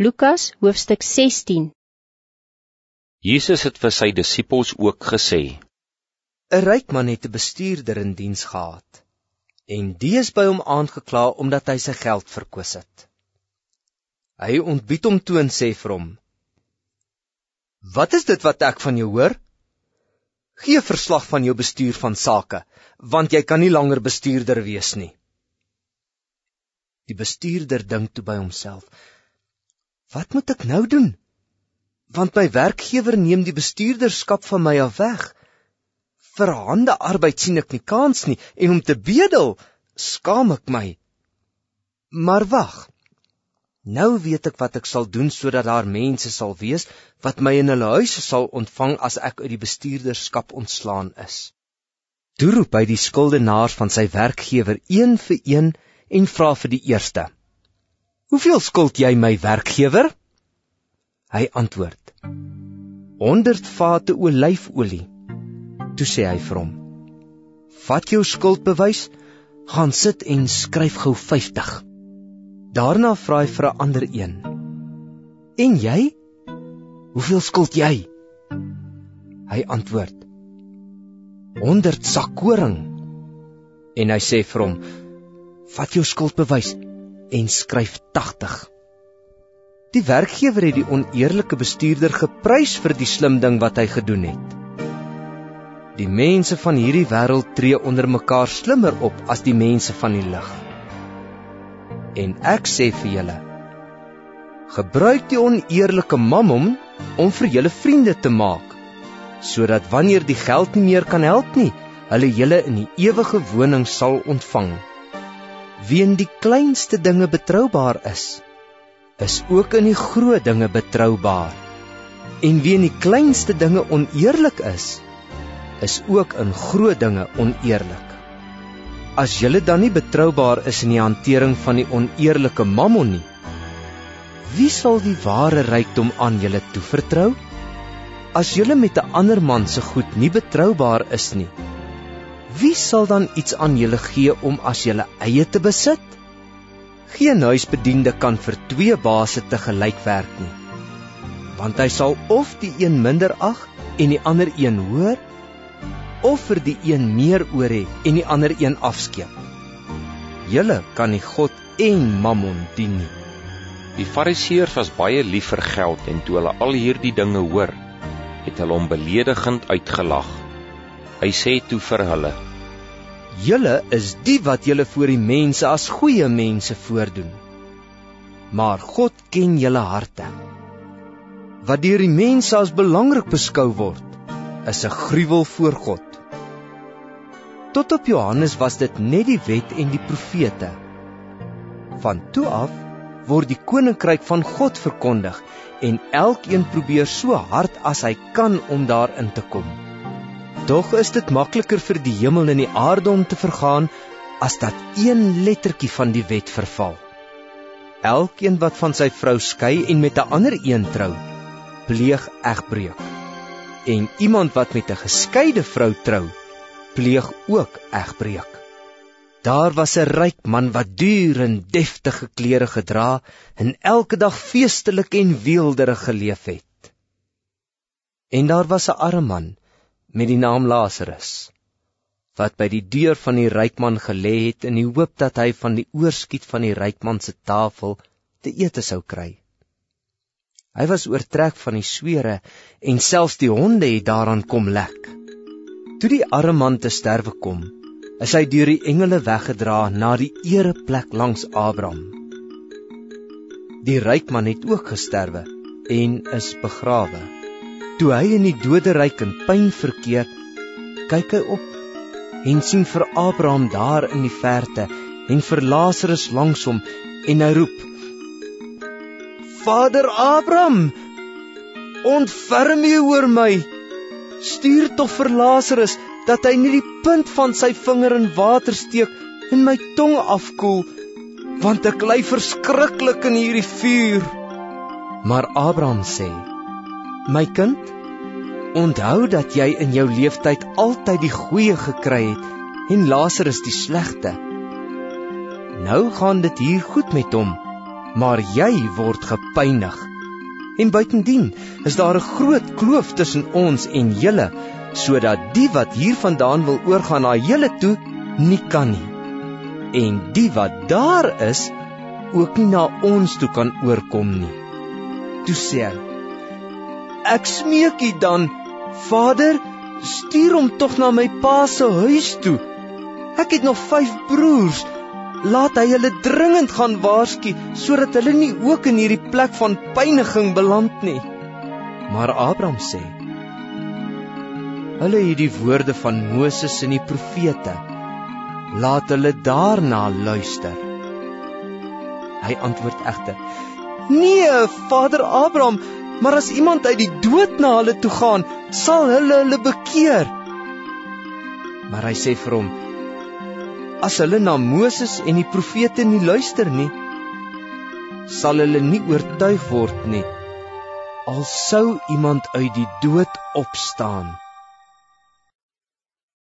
Lukas hoofstuk 16 Jesus het vir sy disippels ook gesê: 'n Ryk man het 'n bestuurder in diens gehad. En die is by hom aangekla omdat hy sy geld verkwis het. Hy ontbied hom toe en sê vir hom: "Wat is dit wat ek van jou hoor? Gee verslag van jou bestuur van sake, want jy kan nie langer bestuurder wees nie." Die bestuurder dink toe by homself: Wat moet ek nou doen? Want my werkgewer neem die bestuurderskap van my af weg. Vir hande arbeid sien ek nie kans nie en om te bedel skaam ek my. Maar wag. Nou weet ek wat ek sal doen sodat daar mense sal wees wat my in hulle huise sal ontvang as ek uit die bestuurderskap ontslaan is. Toe roep hy die skuldenaars van sy werkgewer een vir een en vra vir die eerste: Hoeveel skuld jy my werkgewer? Hy antwoord: 100 vate olyfolie. Toe sê hy vir hom: Vat jou skuldbewys, gaan sit en skryf gou 50. Daarna vra hy vir 'n ander een: En jy? Hoeveel skuld jy? Hy antwoord: 100 sak koring. En hy sê vir hom: Vat jou skuldbewys en skryf 80. Die werkgewer het die oneerlike bestuurder geprys vir die slim ding wat hy gedoen het. Die mense van hierdie wêreld tree onder mekaar slimmer op as die mense van die lig. En ek sê vir julle, gebruik die oneerlike mammon om vir julle vriende te maak, sodat wanneer die geld nie meer kan help nie, hulle julle in die ewige woning sal ontvang wie in die kleinste dinge betroubaar is, is ook in die groot dinge betroubaar. En wie in die kleinste dinge oneerlik is, is ook in groot dinge oneerlik. As julle dan nie betroubaar is in die hantering van die oneerlike mammon nie, wie sal die ware rykdom aan julle toevertrou? As julle met 'n ander man se goed nie betroubaar is nie, Wie sal dan iets aan julle gee om as julle eie te besit? Geen huisbediende kan vir twee baase te gelyk werk nie. Want hy sal of die een minder ag en die ander een hoor, of vir die een meer oor hê en die ander een afskeep. Julle kan nie God en Mammon dien nie. Die Fariseërs was baie lief vir geld en toe hulle al hierdie dinge hoor, het hulle hom beledigend uitgelag. Hy sê toe vir hulle: Julle is die wat julle voor die mense as goeie mense voordoen. Maar God ken julle harte. Wat deur die mense as belangrik beskou word, is 'n gruwel voor God. Tot op Johannes was dit net die wet en die profete. Van toe af word die koninkryk van God verkondig en elkeen probeer so hard as hy kan om daarin te kom. Tog is dit makliker vir die hemel en die aarde om te vergaan as dat een lettertjie van die wet verval. Elkeen wat van sy vrou skei en met 'n ander een trou, pleeg egbreuk. En iemand wat met 'n geskeide vrou trou, pleeg ook egbreuk. Daar was 'n ryk man wat duur en deftige klere gedra en elke dag feestelik en weelderig geleef het. En daar was 'n arme man met die naam Lazarus wat by die deur van die rykman gelê het in die hoop dat hy van die oorskiet van die rykman se tafel te ete sou kry. Hy was oortrek van die swere en selfs die honde het daaraan kom lek. Toe die arme man te sterwe kom, is hy deur die engele weggedra na die ereplek langs Abraham. Die rykman het ook gesterwe en is begrawe. Toe hy in die doderyk in pyn verkeer, kyk hy op en sien vir Abraham daar in die verte en vir Lazarus langs hom en hy roep: Vader Abraham, ontferm U oor my. Stuur tog vir Lazarus dat hy nie die punt van sy vinger in water steek en my tong afkoel, want ek ly verskriklik in hierdie vuur. Maar Abraham sê: My kind, onthou dat jy in jou lewenstyd altyd die goeie gekry het en Lazarus die slegte. Nou gaan dit hier goed met hom, maar jy word gepynig. En buitendien is daar 'n groot kloof tussen ons en julle, sodat die wat hiervandaan wil oorgaan na julle toe, nie kan nie. En die wat daar is, ook nie na ons toe kan oorkom nie. Toe sê hy: Ek smeek u dan, Vader, stuur hom tog na my pa se huis toe. Ek het nog 5 broers laat hy hulle dringend gaan waarsku sodat hulle nie ook in hierdie plek van pyniging beland nie. Maar Abraham sê: Hulle het die woorde van Moses en die profete. Laat hulle daarna luister. Hy antwoord egter: Nee, Vader Abraham, maar as iemand uit die dood na hulle toe gaan, sal hulle hulle bekeer. Maar hy sê vir hom: as hulle na Moses en die profete nie luister nie, sal hulle nie oortuig word nie al sou iemand uit die dood opstaan.